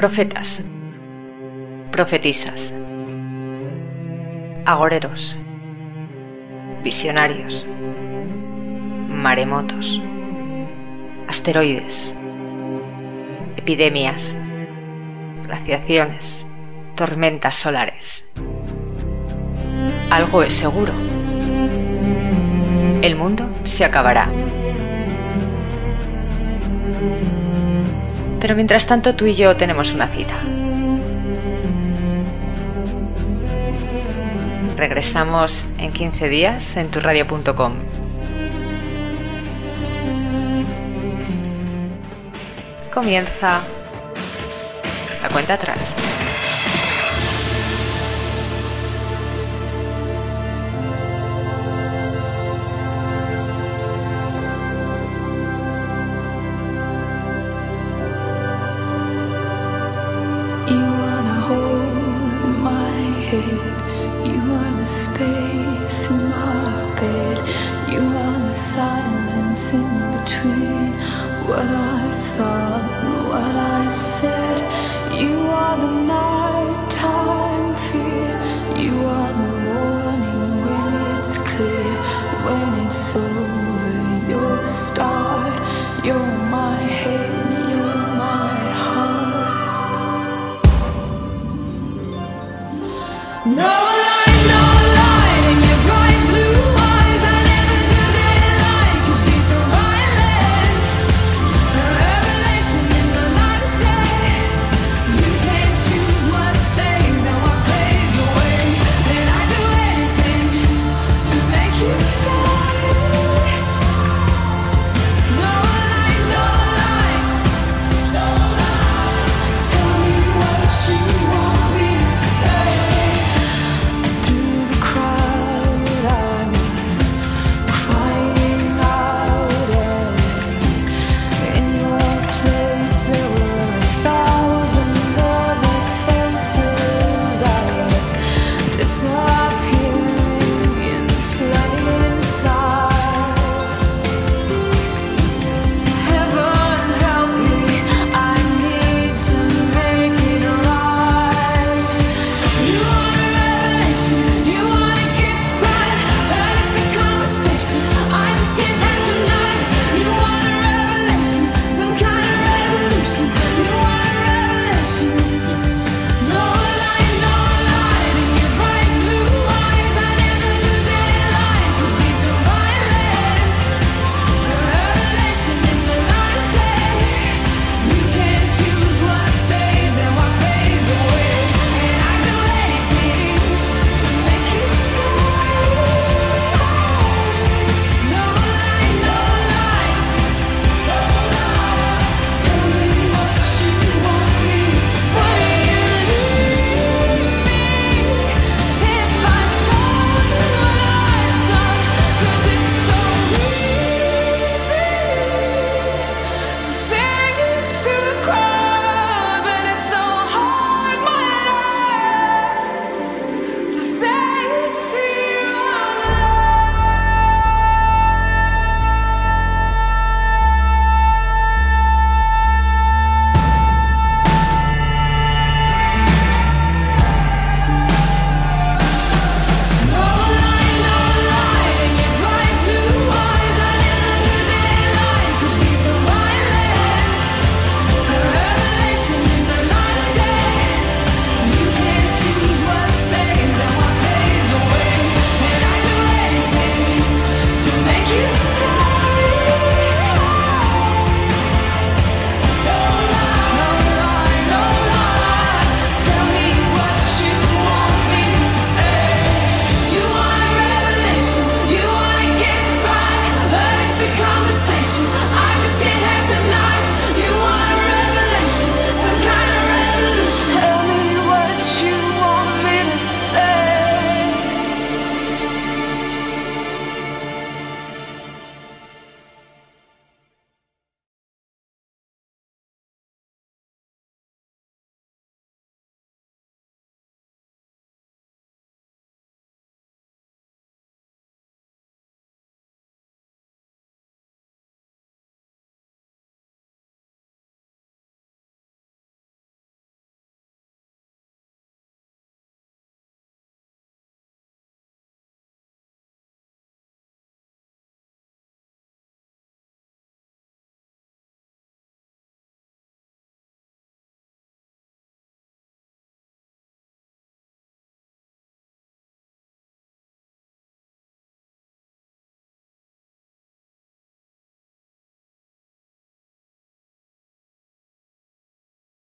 Profetas. Profetisas. Agoreros. Visionarios. Maremotos. Asteroides. Epidemias. Glaciaciones. Tormentas solares. Algo es seguro. El mundo se acabará. Pero mientras tanto tú y yo tenemos una cita. Regresamos en 15 días en turradio.com. Comienza la cuenta atrás. You are the space in my bed. You are the silence in between what I thought and what I said. You are the nighttime fear. You are the warning when it's clear. When it's over, you're the start. You're my head.